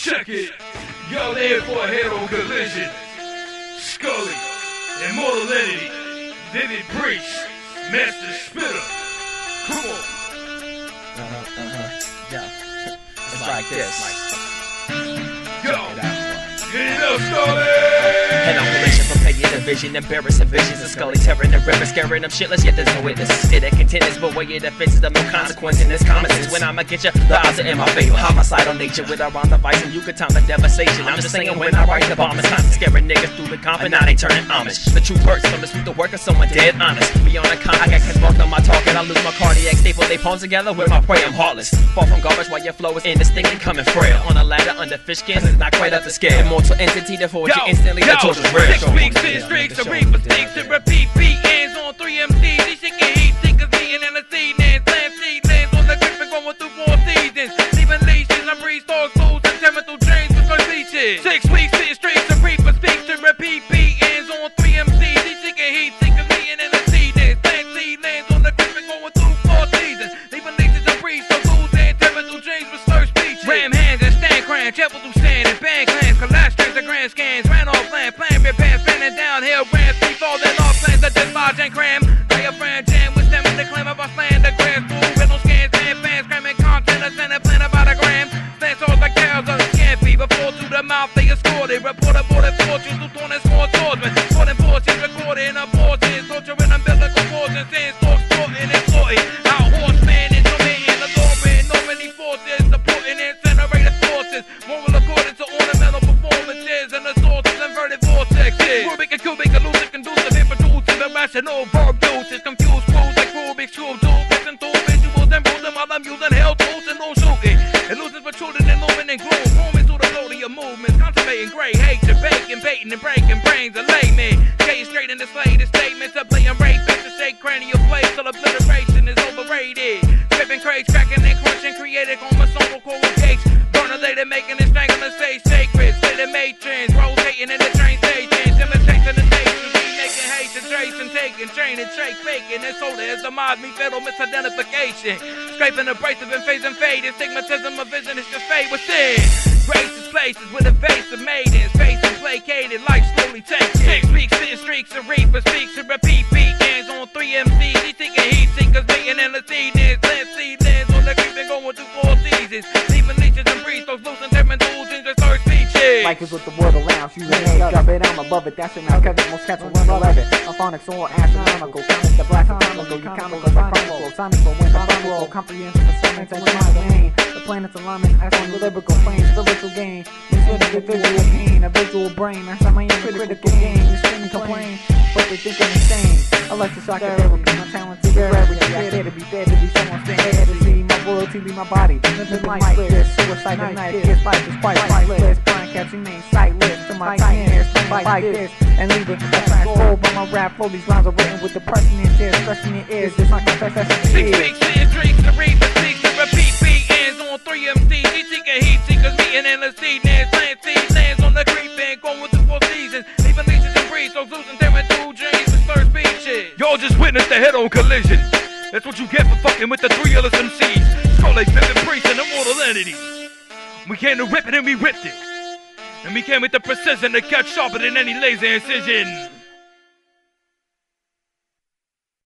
Check it. Y'all in for a head-on collision. Scully, Immortal Entity, Vivid Priest, Master Spitter. Come on. Uh-huh, uh-huh. Yeah. It's like this. Yo, Check it out. get it up, Scully. Head on collision from paying the vision, embarrassing visions of Scully tearing the river, scaring them shitless, yet there's no witness. It a contenders, but way your defenses of no consequence in this common sense. When I'ma get you, the odds are in my favor. Homicidal nature with our on device, and you can time the devastation. I'm just saying when I write the bomb, it's time to scaring niggas through the comp, and now they turning Amish. The truth hurts from the sweet the work of someone dead honest. Beyond a con, I got I lose my cardiac staple, they palms together with my prey. I'm heartless. Far from garbage while your flow is indistinct and coming frail. On a ladder under fish skins, it's not quite up to scale. Immortal entity that forward you instantly, the torch is real. Six weeks, six streaks, the reaper stakes to repeat. And stand cran, travel through sand and bang clans. Collapse strings and grand scans. Ran off land, plan, repair, fanning downhill ramps. Free falling off plans that dislodge and cram. Diaphragm jam with them the claim of a slam. The grand school with no scans and fans. Cramming content, a center plan about a gram. Stand tall like cows on scampy. Before to the mouth they escorted. Report aborted fortunes through torn cubic elusive conducive. Introducing irrational verb uses. Confused crews like Rubik's Cube. Dual pissing through visuals and bruising while I'm using hell tools and no shooting. Illusions protruding and looming and gloom. Roaming through the flow of your movements. Consummating great hatred. Baking, baiting, and breaking brains of laymen. Skating straight in the slate. statements of playing rape. To shake cranial plates till obliteration is overrated. Flipping crates, cracking and crushing. Created tracing, taking, training, trade, faking. And so there's the mod, me fatal misidentification. Scraping abrasive and phasing fading. Stigmatism of vision is just fade within. Graces places with evasive maidens. Facing placated, life slowly takes. Six weeks, sitting streaks, and reaper speaks and repeat beat ends on three MCs. He thinking heat seekers, making in the seedings. Land seedlings on the creep and going through four seasons. Leaving leeches and breeze, those loose Life is with the world around you and make up. It, I'm above it, that's it now Kevin, most cats will run above it A phonics or astronomical, comic the black comical You comical, I chronicle, sonical, when the world Comprehensive assignments and my domain. The planet's alignment, as on the lyrical plane. Spiritual gain, instead of the visual pain. A visual brain, that's how my critical game You scream and complain, but they think I'm insane. Electroshock therapy, my talent is rarity I care to be fair to be someone's fan. To see my royalty be my body. Living like this, suicide night, this life is quite priceless Blind cats sightless to my tight hands Like, this, and leave it fast forward by my rap flow These lines are written with depression in tears, stressing your ears This my confession Six weeks, sitting streaks, the reaper speaks to repeat beat on three MCs. He seeking heat seekers, meeting in the seed lands, plant on the creep and going through four seasons. Leaving leeches and breeze, so losing tearing through dreams with first beaches. Y'all just witnessed a head-on collision. That's what you get for fucking with the three illest MCs. Skull like Vivid Priest and Immortal Entity. We came to rip it and we ripped it. And we came with the precision to cut sharper than any laser incision.